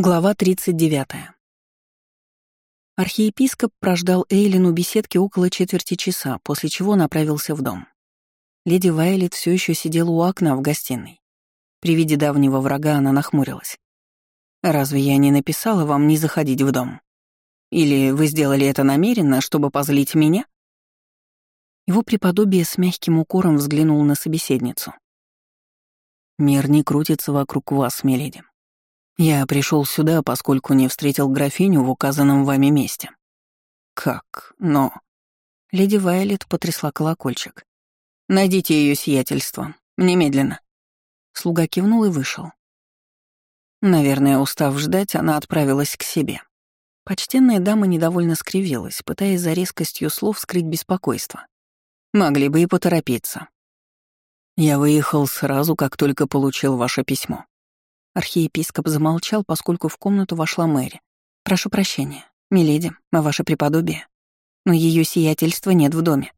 Глава 39. Архиепископ прождал Эйлин у беседки около четверти часа, после чего направился в дом. Леди Вайлет все еще сидела у окна в гостиной. При виде давнего врага она нахмурилась. «Разве я не написала вам не заходить в дом? Или вы сделали это намеренно, чтобы позлить меня?» Его преподобие с мягким укором взглянул на собеседницу. «Мир не крутится вокруг вас, миледи. Я пришел сюда, поскольку не встретил графиню в указанном вами месте. Как? Но... Леди Вайлет потрясла колокольчик. Найдите ее сиятельство. Немедленно. Слуга кивнул и вышел. Наверное, устав ждать, она отправилась к себе. Почтенная дама недовольно скривилась, пытаясь за резкостью слов скрыть беспокойство. Могли бы и поторопиться. Я выехал сразу, как только получил ваше письмо. Архиепископ замолчал, поскольку в комнату вошла Мэри. «Прошу прощения, миледи, а ваше преподобие. Но ее сиятельства нет в доме».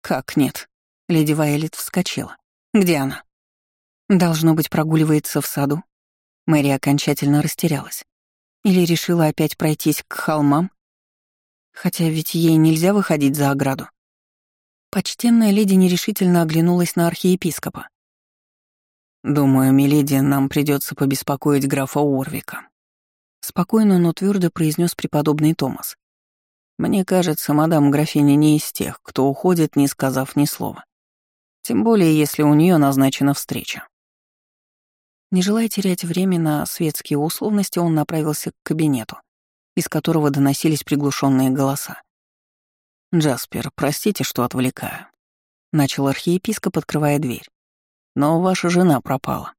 «Как нет?» Леди Вайолет вскочила. «Где она?» «Должно быть, прогуливается в саду». Мэри окончательно растерялась. Или решила опять пройтись к холмам? Хотя ведь ей нельзя выходить за ограду. Почтенная леди нерешительно оглянулась на архиепископа. «Думаю, миледи, нам придется побеспокоить графа Уорвика», — спокойно, но твердо произнес преподобный Томас. «Мне кажется, мадам графиня не из тех, кто уходит, не сказав ни слова. Тем более, если у нее назначена встреча». Не желая терять время на светские условности, он направился к кабинету, из которого доносились приглушенные голоса. «Джаспер, простите, что отвлекаю», — начал архиепископ, открывая дверь. Но ваша жена пропала».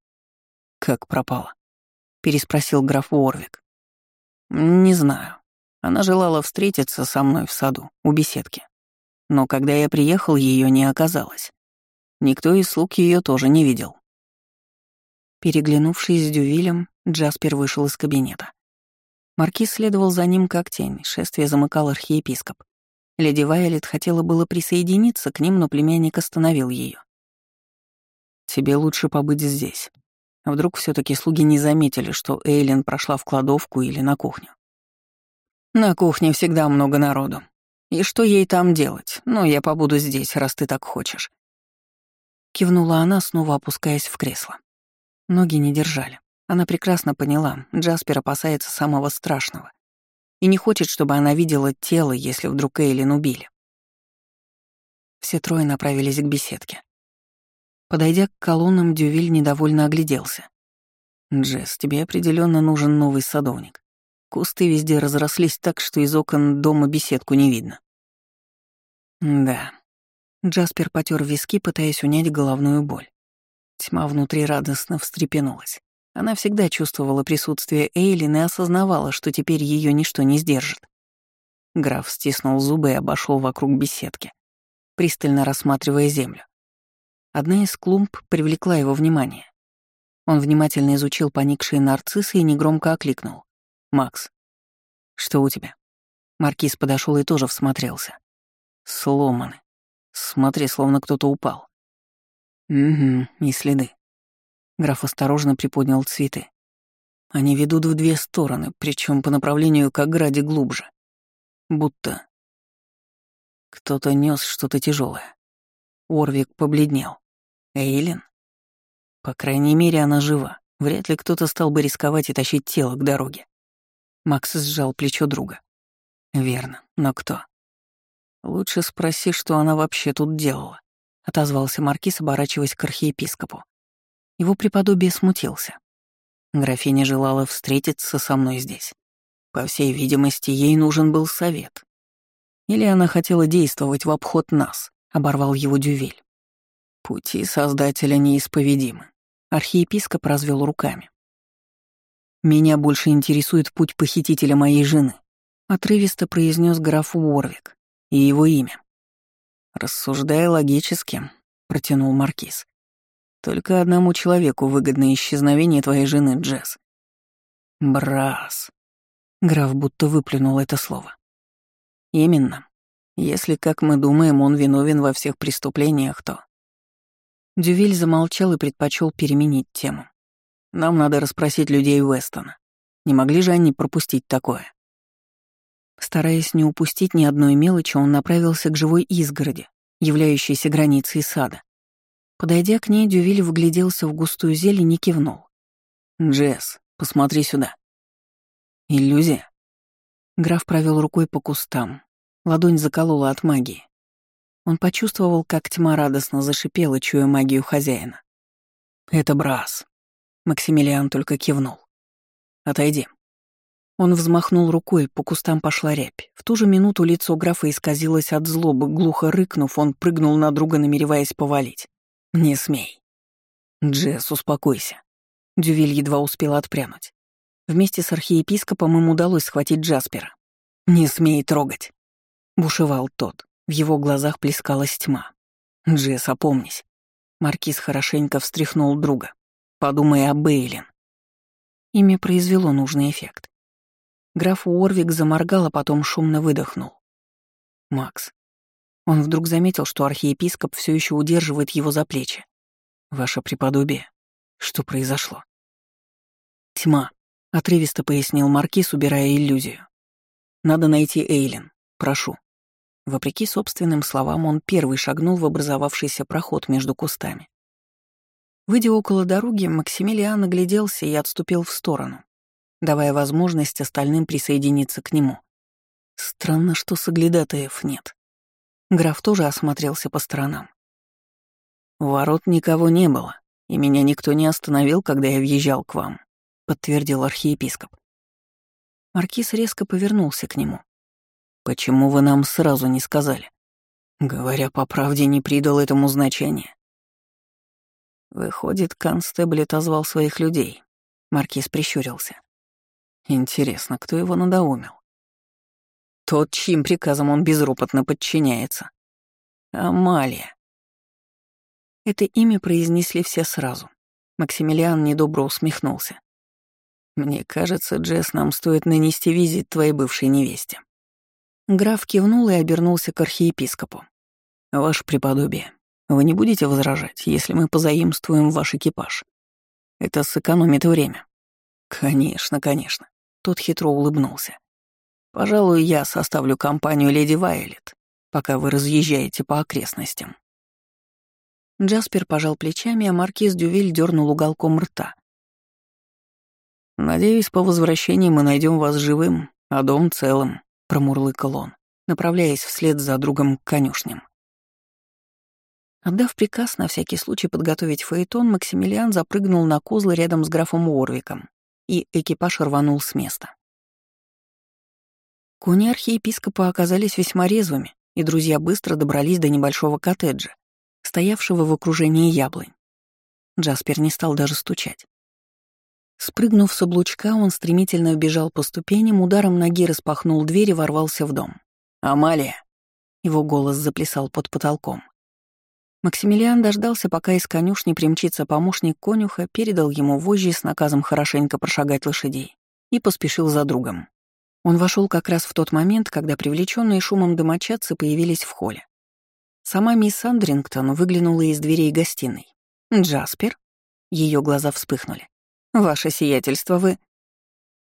«Как пропала?» — переспросил граф Уорвик. «Не знаю. Она желала встретиться со мной в саду, у беседки. Но когда я приехал, ее не оказалось. Никто из слуг ее тоже не видел». Переглянувшись с Дювилем, Джаспер вышел из кабинета. Маркиз следовал за ним как тень, шествие замыкал архиепископ. Леди Вайолет хотела было присоединиться к ним, но племянник остановил ее. Тебе лучше побыть здесь. Вдруг все таки слуги не заметили, что Эйлин прошла в кладовку или на кухню. На кухне всегда много народу. И что ей там делать? Ну, я побуду здесь, раз ты так хочешь. Кивнула она, снова опускаясь в кресло. Ноги не держали. Она прекрасно поняла, Джаспер опасается самого страшного. И не хочет, чтобы она видела тело, если вдруг Эйлин убили. Все трое направились к беседке. Подойдя к колоннам, Дювиль недовольно огляделся. «Джесс, тебе определенно нужен новый садовник. Кусты везде разрослись так, что из окон дома беседку не видно». «Да». Джаспер потер виски, пытаясь унять головную боль. Тьма внутри радостно встрепенулась. Она всегда чувствовала присутствие Эйлин и осознавала, что теперь ее ничто не сдержит. Граф стиснул зубы и обошел вокруг беседки, пристально рассматривая землю. Одна из клумб привлекла его внимание. Он внимательно изучил поникшие нарциссы и негромко окликнул. «Макс, что у тебя?» Маркиз подошел и тоже всмотрелся. «Сломаны. Смотри, словно кто-то упал». «Угу, и следы». Граф осторожно приподнял цветы. Они ведут в две стороны, причем по направлению к ограде глубже. Будто кто-то нес что-то тяжелое. Орвик побледнел. Эйлин? По крайней мере, она жива. Вряд ли кто-то стал бы рисковать и тащить тело к дороге. Макс сжал плечо друга. Верно, но кто? Лучше спроси, что она вообще тут делала, отозвался маркиз, оборачиваясь к архиепископу. Его преподобие смутился. Графиня желала встретиться со мной здесь. По всей видимости, ей нужен был совет. Или она хотела действовать в обход нас, оборвал его Дювель. Пути Создателя неисповедимы. Архиепископ развел руками. «Меня больше интересует путь похитителя моей жены», — отрывисто произнес граф Уорвик и его имя. «Рассуждая логически», — протянул Маркиз. «Только одному человеку выгодно исчезновение твоей жены, Джесс». «Брас», — граф будто выплюнул это слово. «Именно. Если, как мы думаем, он виновен во всех преступлениях, то Дювиль замолчал и предпочел переменить тему. «Нам надо расспросить людей Уэстона. Не могли же они пропустить такое? Стараясь не упустить ни одной мелочи, он направился к живой изгороди, являющейся границей сада. Подойдя к ней, Дювиль вгляделся в густую зелень и кивнул. «Джесс, посмотри сюда». «Иллюзия?» Граф провел рукой по кустам. Ладонь заколола от магии. Он почувствовал, как тьма радостно зашипела, чуя магию хозяина. «Это Брас». Максимилиан только кивнул. «Отойди». Он взмахнул рукой, по кустам пошла рябь. В ту же минуту лицо графа исказилось от злобы, глухо рыкнув, он прыгнул на друга, намереваясь повалить. «Не смей». «Джесс, успокойся». Дювиль едва успел отпрянуть. Вместе с архиепископом им удалось схватить Джаспера. «Не смей трогать», — бушевал тот. В его глазах плескалась тьма. «Джесс, опомнись». Маркиз хорошенько встряхнул друга. «Подумай о Бейлин». Имя произвело нужный эффект. Граф Уорвик заморгал, а потом шумно выдохнул. «Макс». Он вдруг заметил, что архиепископ все еще удерживает его за плечи. «Ваше преподобие, что произошло?» «Тьма», — отрывисто пояснил Маркиз, убирая иллюзию. «Надо найти Эйлин. Прошу». Вопреки собственным словам, он первый шагнул в образовавшийся проход между кустами. Выйдя около дороги, Максимилиан огляделся и отступил в сторону давая возможность остальным присоединиться к нему. Странно, что соглядатаев нет. Граф тоже осмотрелся по сторонам. «Ворот никого не было, и меня никто не остановил, когда я въезжал к вам», — подтвердил архиепископ. Маркиз резко повернулся к нему. «Почему вы нам сразу не сказали?» Говоря по правде, не придал этому значения. Выходит, констебль отозвал своих людей. Маркиз прищурился. Интересно, кто его надоумил? Тот, чьим приказом он безропотно подчиняется. Амалия. Это имя произнесли все сразу. Максимилиан недобро усмехнулся. «Мне кажется, Джесс, нам стоит нанести визит твоей бывшей невесте». Граф кивнул и обернулся к архиепископу. «Ваше преподобие, вы не будете возражать, если мы позаимствуем ваш экипаж? Это сэкономит время». «Конечно, конечно. Тот хитро улыбнулся. «Пожалуй, я составлю компанию леди Вайлет, пока вы разъезжаете по окрестностям». Джаспер пожал плечами, а маркиз Дювиль дернул уголком рта. «Надеюсь, по возвращении мы найдем вас живым, а дом целым», — промурлыкал он, направляясь вслед за другом к конюшням. Отдав приказ на всякий случай подготовить фаэтон, Максимилиан запрыгнул на козлы рядом с графом Уорвиком и экипаж рванул с места. Кони архиепископа оказались весьма резвыми, и друзья быстро добрались до небольшого коттеджа, стоявшего в окружении яблонь. Джаспер не стал даже стучать. Спрыгнув с облучка, он стремительно вбежал по ступеням, ударом ноги распахнул дверь и ворвался в дом. «Амалия!» Его голос заплясал под потолком. Максимилиан дождался, пока из конюшни примчится помощник конюха, передал ему вожжи с наказом хорошенько прошагать лошадей и поспешил за другом. Он вошел как раз в тот момент, когда привлеченные шумом домочадцы появились в холле. Сама мисс Андрингтон выглянула из дверей гостиной. «Джаспер?» Ее глаза вспыхнули. «Ваше сиятельство, вы...»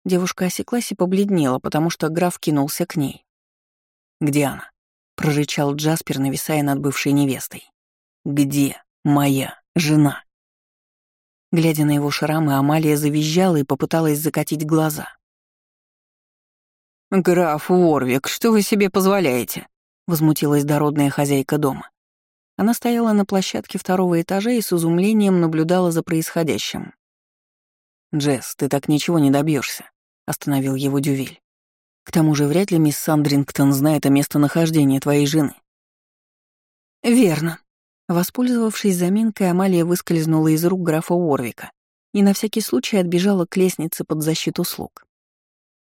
Девушка осеклась и побледнела, потому что граф кинулся к ней. «Где она?» — прорычал Джаспер, нависая над бывшей невестой. Где моя жена? Глядя на его шрамы, Амалия завизжала и попыталась закатить глаза. «Граф Уорвик, что вы себе позволяете?» — возмутилась дородная хозяйка дома. Она стояла на площадке второго этажа и с изумлением наблюдала за происходящим. «Джесс, ты так ничего не добьешься, остановил его Дювиль. «К тому же вряд ли мисс Сандрингтон знает о местонахождении твоей жены». «Верно», Воспользовавшись заминкой, Амалия выскользнула из рук графа Уорвика и на всякий случай отбежала к лестнице под защиту слуг.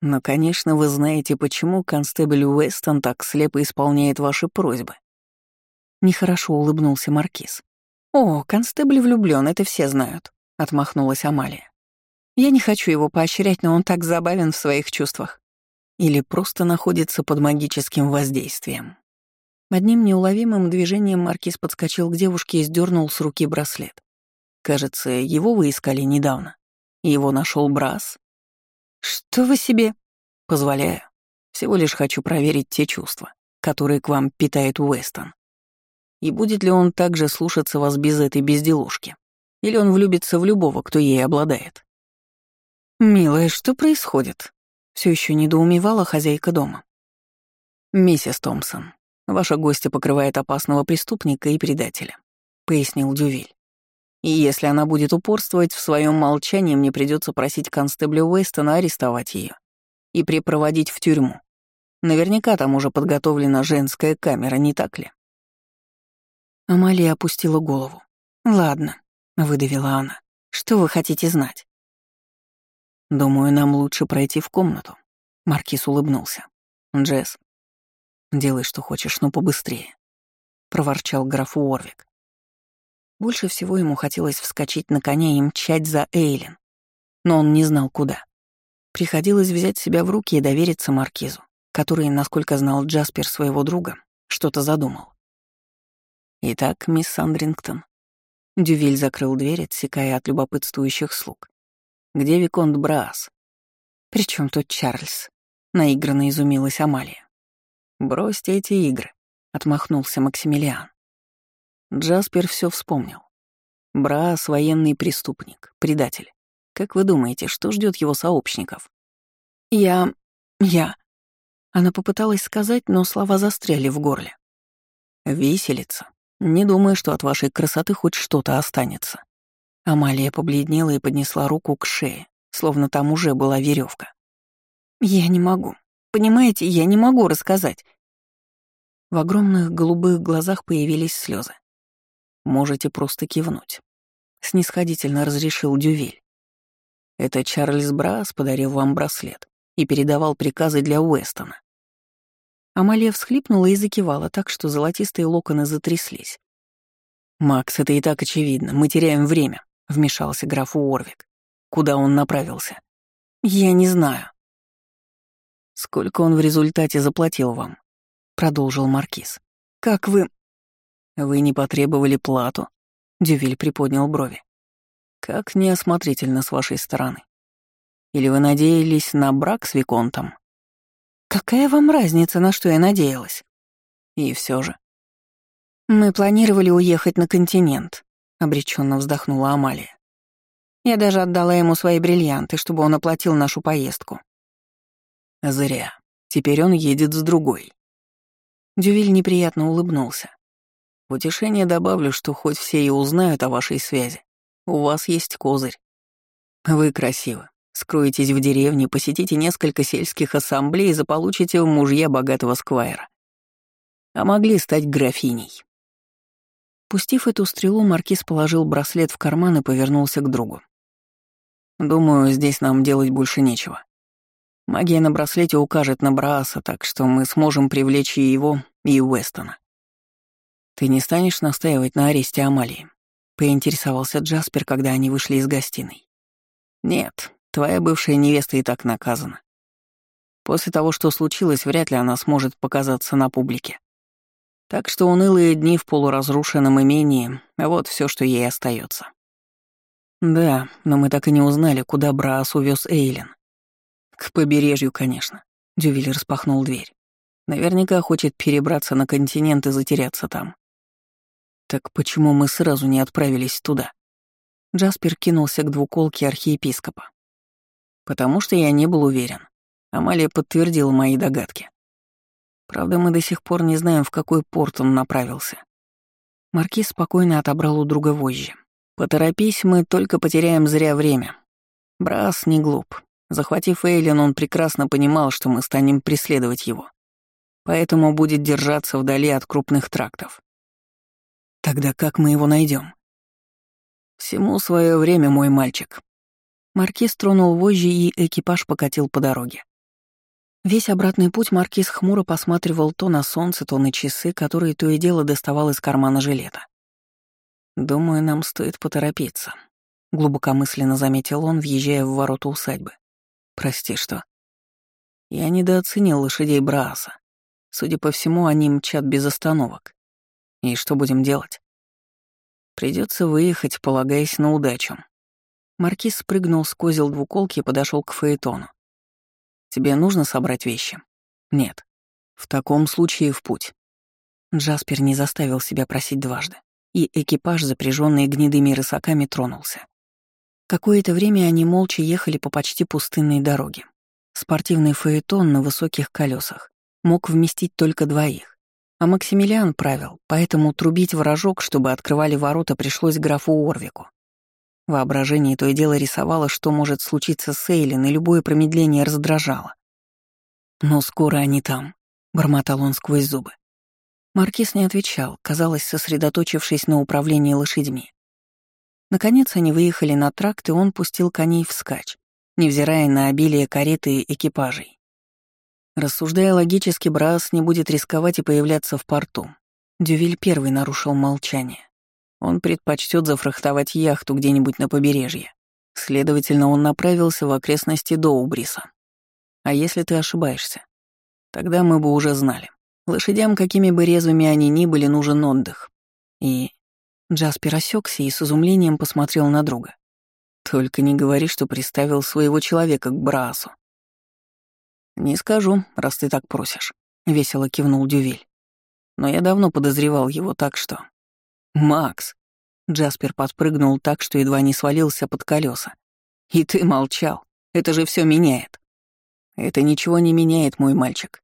Но, конечно, вы знаете, почему констебль Уэстон так слепо исполняет ваши просьбы. Нехорошо улыбнулся Маркиз. «О, констебль влюблен, это все знают», — отмахнулась Амалия. «Я не хочу его поощрять, но он так забавен в своих чувствах. Или просто находится под магическим воздействием», Одним неуловимым движением маркиз подскочил к девушке и сдернул с руки браслет. Кажется, его вы искали недавно. Его нашел Брас. «Что вы себе?» «Позволяю. Всего лишь хочу проверить те чувства, которые к вам питает Уэстон. И будет ли он также слушаться вас без этой безделушки? Или он влюбится в любого, кто ей обладает?» «Милая, что происходит?» Все еще недоумевала хозяйка дома. «Миссис Томпсон, ваша гостья покрывает опасного преступника и предателя», — пояснил Дювиль. «И если она будет упорствовать в своем молчании, мне придется просить констебля Уэстона арестовать ее и припроводить в тюрьму. Наверняка там уже подготовлена женская камера, не так ли?» Амалия опустила голову. «Ладно», — выдавила она. «Что вы хотите знать?» «Думаю, нам лучше пройти в комнату», — Маркиз улыбнулся. «Джесс, делай, что хочешь, но побыстрее», — проворчал граф Уорвик. Больше всего ему хотелось вскочить на коня и мчать за Эйлин, но он не знал, куда. Приходилось взять себя в руки и довериться Маркизу, который, насколько знал Джаспер своего друга, что-то задумал. «Итак, мисс Сандрингтон». Дювиль закрыл дверь, отсекая от любопытствующих слуг. «Где Виконт Браас?» «При чем тут Чарльз?» — наигранно изумилась Амалия. «Бросьте эти игры», — отмахнулся Максимилиан. Джаспер все вспомнил. Браас — военный преступник, предатель. Как вы думаете, что ждет его сообщников? Я... я... Она попыталась сказать, но слова застряли в горле. Виселица. Не думаю, что от вашей красоты хоть что-то останется. Амалия побледнела и поднесла руку к шее, словно там уже была веревка. Я не могу. Понимаете, я не могу рассказать. В огромных голубых глазах появились слезы. Можете просто кивнуть. Снисходительно разрешил Дювиль. Это Чарльз Брас подарил вам браслет и передавал приказы для Уэстона. Амалия всхлипнула и закивала так, что золотистые локоны затряслись. «Макс, это и так очевидно. Мы теряем время», — вмешался граф Уорвик. «Куда он направился?» «Я не знаю». «Сколько он в результате заплатил вам?» — продолжил Маркиз. «Как вы...» «Вы не потребовали плату?» — Дювиль приподнял брови. Как неосмотрительно с вашей стороны. Или вы надеялись на брак с Виконтом? Какая вам разница, на что я надеялась? И все же. Мы планировали уехать на континент, обреченно вздохнула Амалия. Я даже отдала ему свои бриллианты, чтобы он оплатил нашу поездку. Зря. Теперь он едет с другой. Дювиль неприятно улыбнулся. В утешение добавлю, что хоть все и узнают о вашей связи, у вас есть козырь. Вы красивы. Скроетесь в деревне, посетите несколько сельских ассамблей и заполучите в мужья богатого сквайра. А могли стать графиней. Пустив эту стрелу, маркиз положил браслет в карман и повернулся к другу. «Думаю, здесь нам делать больше нечего. Магия на браслете укажет на Брааса, так что мы сможем привлечь и его, и Уэстона. Ты не станешь настаивать на аресте Амалии?» — поинтересовался Джаспер, когда они вышли из гостиной. «Нет, твоя бывшая невеста и так наказана. После того, что случилось, вряд ли она сможет показаться на публике. Так что унылые дни в полуразрушенном имении — вот все, что ей остается. Да, но мы так и не узнали, куда Браас увез Эйлин. К побережью, конечно. Дювиль распахнул дверь. Наверняка хочет перебраться на континент и затеряться там. Так почему мы сразу не отправились туда? Джаспер кинулся к двуколке архиепископа. Потому что я не был уверен. Амалия подтвердила мои догадки. Правда, мы до сих пор не знаем, в какой порт он направился. Маркиз спокойно отобрал у друга вожжи. «Поторопись, мы только потеряем зря время. Брас не глуп. Захватив Эйлин, он прекрасно понимал, что мы станем преследовать его. Поэтому будет держаться вдали от крупных трактов. Тогда как мы его найдем? Всему свое время, мой мальчик. Маркиз тронул вожжи, и экипаж покатил по дороге. Весь обратный путь Маркиз хмуро посматривал то на солнце, то на часы, которые то и дело доставал из кармана жилета. «Думаю, нам стоит поторопиться», — глубокомысленно заметил он, въезжая в ворота усадьбы. «Прости, что?» Я недооценил лошадей Брааса. Судя по всему, они мчат без остановок. И что будем делать? Придется выехать, полагаясь на удачу. Маркиз спрыгнул с козел двуколки и подошел к Фаэтону. Тебе нужно собрать вещи? Нет. В таком случае в путь. Джаспер не заставил себя просить дважды, и экипаж, запряженный гнедыми рысаками, тронулся. Какое-то время они молча ехали по почти пустынной дороге. Спортивный фаэтон на высоких колесах мог вместить только двоих, а Максимилиан правил, поэтому трубить вражок, чтобы открывали ворота, пришлось графу Орвику. Воображение то и дело рисовало, что может случиться с Эйлин, и любое промедление раздражало. «Но скоро они там», — бормотал он сквозь зубы. Маркиз не отвечал, казалось, сосредоточившись на управлении лошадьми. Наконец они выехали на тракт, и он пустил коней вскачь, невзирая на обилие кареты и экипажей. Рассуждая логически, Брас не будет рисковать и появляться в порту. Дювиль первый нарушил молчание. Он предпочтет зафрахтовать яхту где-нибудь на побережье. Следовательно, он направился в окрестности Доубриса. А если ты ошибаешься? Тогда мы бы уже знали. Лошадям, какими бы резвыми они ни были, нужен отдых. И Джаспер осекся и с изумлением посмотрел на друга. «Только не говори, что приставил своего человека к Браасу». «Не скажу, раз ты так просишь», — весело кивнул Дювиль. «Но я давно подозревал его так, что...» «Макс!» Джаспер подпрыгнул так, что едва не свалился под колеса. «И ты молчал. Это же все меняет». «Это ничего не меняет, мой мальчик.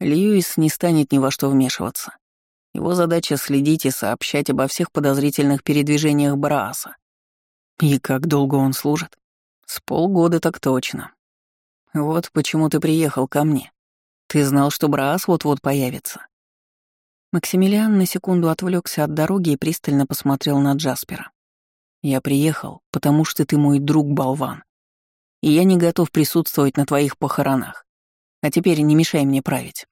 Льюис не станет ни во что вмешиваться. Его задача — следить и сообщать обо всех подозрительных передвижениях Брааса. И как долго он служит? С полгода так точно. Вот почему ты приехал ко мне. Ты знал, что Браас вот-вот появится. Максимилиан на секунду отвлекся от дороги и пристально посмотрел на Джаспера. «Я приехал, потому что ты мой друг-болван. И я не готов присутствовать на твоих похоронах. А теперь не мешай мне править».